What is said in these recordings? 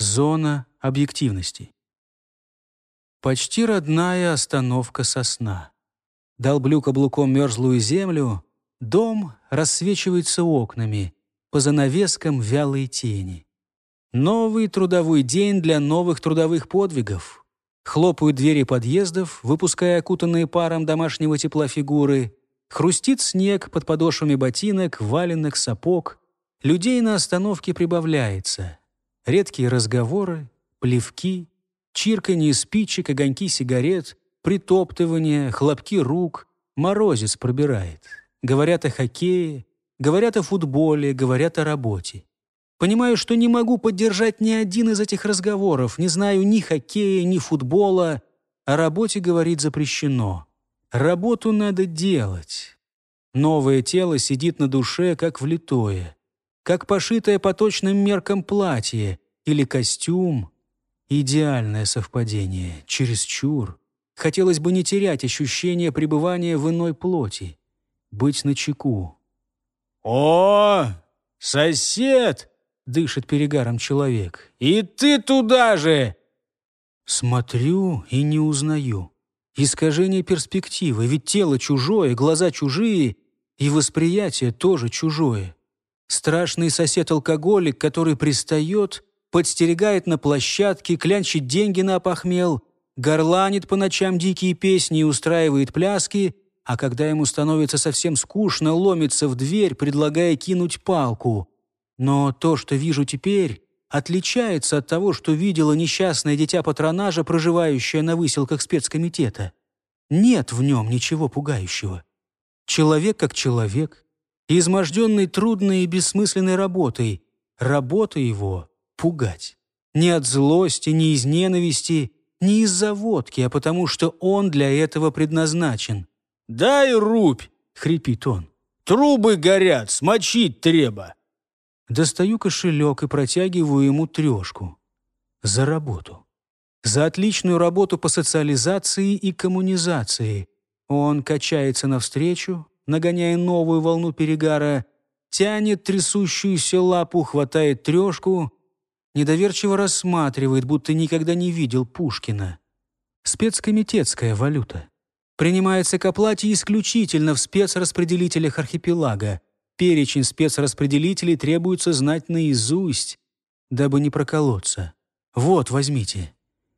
Зона объективности. Почти родная остановка сосна. Долблю каблуком мерзлую землю, дом рассвечивается окнами, по занавескам вялые тени. Новый трудовой день для новых трудовых подвигов. Хлопают двери подъездов, выпуская окутанные паром домашнего тепла фигуры. Хрустит снег под подошвами ботинок, валенок, сапог. Людей на остановке прибавляется. Редкие разговоры, плевки, чирканье спичек, огоньки сигарет, притоптывание, хлопки рук. Морозец пробирает. Говорят о хоккее, говорят о футболе, говорят о работе. Понимаю, что не могу поддержать ни один из этих разговоров, не знаю ни хоккея, ни футбола. О работе говорить запрещено. Работу надо делать. Новое тело сидит на душе, как влитое, как пошитое по точным меркам платье или костюм. Идеальное совпадение, чересчур. Хотелось бы не терять ощущение пребывания в иной плоти, быть начеку. «О, сосед!» — дышит перегаром человек. «И ты туда же!» Смотрю и не узнаю. Искажение перспективы, ведь тело чужое, глаза чужие, и восприятие тоже чужое. Страшный сосед-алкоголик, который пристает, подстерегает на площадке, клянчит деньги на опохмел, горланит по ночам дикие песни и устраивает пляски, а когда ему становится совсем скучно, ломится в дверь, предлагая кинуть палку. Но то, что вижу теперь, отличается от того, что видела несчастное дитя патронажа, проживающее на выселках спецкомитета. Нет в нем ничего пугающего. Человек как человек, изможденный трудной и бессмысленной работой. Работа его — пугать. Не от злости, не из ненависти, не из-за водки, а потому что он для этого предназначен. «Дай рубь!» — хрипит он. «Трубы горят, смочить треба!» Достаю кошелек и протягиваю ему трешку. За работу. За отличную работу по социализации и коммунизации. Он качается навстречу, нагоняя новую волну перегара, тянет трясущуюся лапу, хватает трешку, недоверчиво рассматривает, будто никогда не видел Пушкина. Спецкомитетская валюта. Принимается к оплате исключительно в спецраспределителях архипелага. Перечень спецраспределителей требуется знать наизусть, дабы не проколоться. Вот, возьмите.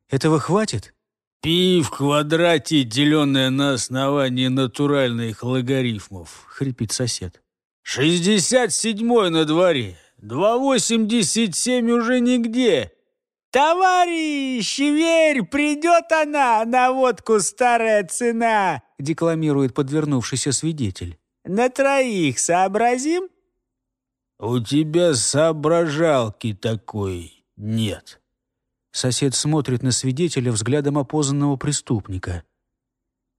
Этого хватит? «Пи в квадрате, деленное на основании натуральных логарифмов», — хрипит сосед. «Шестьдесят седьмой на дворе, два восемьдесят семь уже нигде». «Товарищ, верь, придет она, на водку старая цена», — декламирует подвернувшийся свидетель. На троих сообразим?» «У тебя соображалки такой нет». Сосед смотрит на свидетеля взглядом опознанного преступника.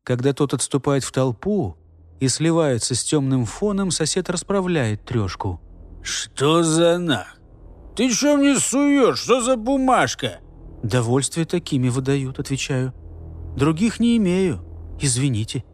Когда тот отступает в толпу и сливается с темным фоном, сосед расправляет трешку. «Что за нах? Ты что мне суешь? Что за бумажка?» «Довольствие такими выдают», — отвечаю. «Других не имею. Извините».